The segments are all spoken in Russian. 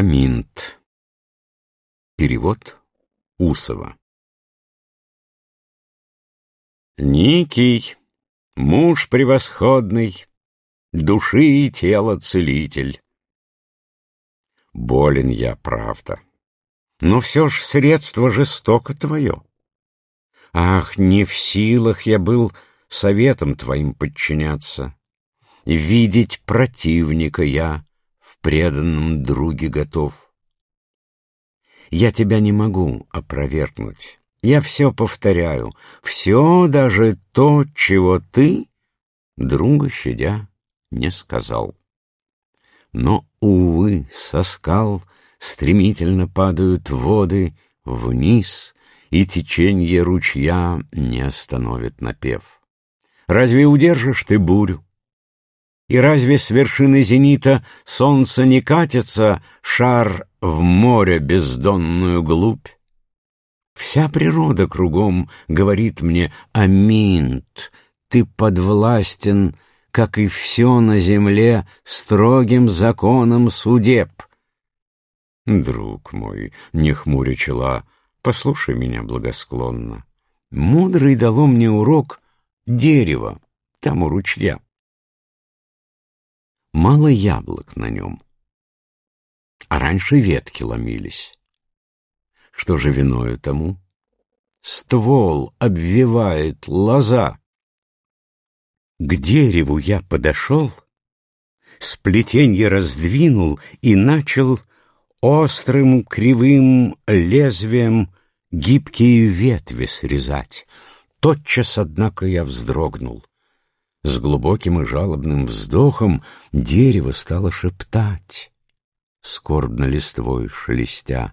Аминт. Перевод Усова. Никий, муж превосходный, души и тела целитель. Болен я, правда, но все ж средство жестоко твое. Ах, не в силах я был советом твоим подчиняться. Видеть противника я в преданном друге готов. Я тебя не могу опровергнуть. Я все повторяю, все, даже то, чего ты, друга щадя, не сказал. Но, увы, со скал стремительно падают воды вниз, и теченье ручья не остановит напев. Разве удержишь ты бурю? И разве с вершины зенита солнце не катится, шар в море бездонную глубь? Вся природа кругом говорит мне «Аминт, ты подвластен, как и все на земле, строгим законом судеб». Друг мой, не хмуря чела, послушай меня благосклонно. Мудрый дало мне урок дерево, там у ручья мало яблок на нем. А раньше ветки ломились. Что же виною тому? Ствол обвивает лоза. К дереву я подошел, сплетенье раздвинул и начал острым кривым лезвием гибкие ветви срезать. Тотчас, однако, я вздрогнул. С глубоким и жалобным вздохом дерево стало шептать, скорбно листвой шелестя.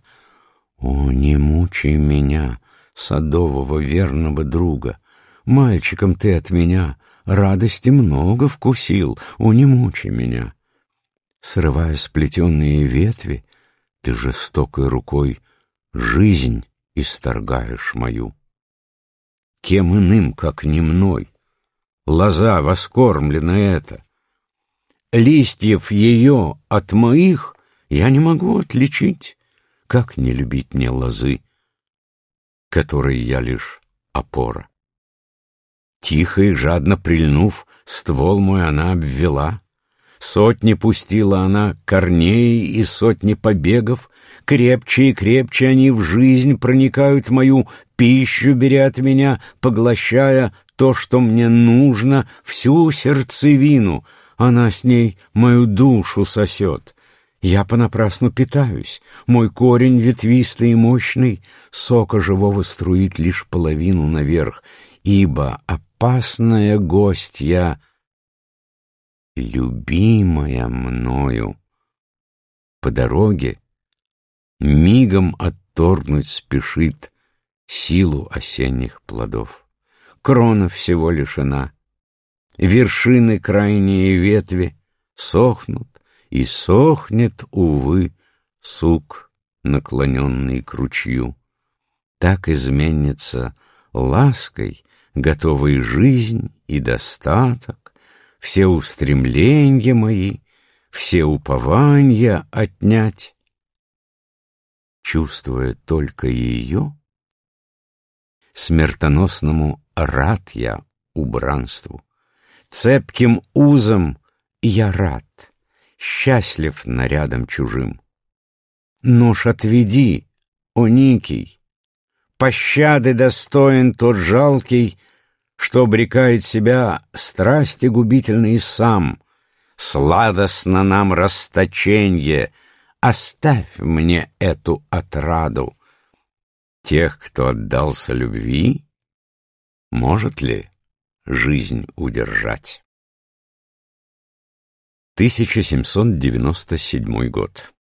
«О, не мучай меня, садового верного друга! Мальчиком ты от меня радости много вкусил, о, не мучай меня!» Срывая сплетенные ветви, ты жестокой рукой жизнь исторгаешь мою. Кем иным, как не мной, лоза воскормлена это. Листьев ее от моих я не могу отличить. Как не любить мне лозы, которой я лишь опора? Тихо и жадно прильнув, ствол мой она обвела. Сотни пустила она корней и сотни побегов, Крепче и крепче они в жизнь проникают мою, Пищу беря от меня, поглощая то, что мне нужно, всю сердцевину. Она с ней мою душу сосет. Я понапрасну питаюсь. Мой корень ветвистый и мощный, сока живого струит лишь половину наверх, ибо опасная гостья, любимая мною, по дороге мигом отторгнуть спешит силу осенних плодов крона всего лишена. Вершины крайние ветви сохнут, и сохнет, увы, сук, наклоненный к ручью. Так изменится лаской, готовой жизнь и достаток, все устремления мои, все упования отнять. Чувствуя только ее, смертоносному рад я убранству. Цепким узом я рад, счастлив нарядом чужим. Нож отведи, о Никий, пощады достоин тот жалкий, что обрекает себя страсти губительной сам. Сладостно нам расточенье, оставь мне эту отраду. Тех, кто отдался любви, может ли жизнь удержать? 1797 год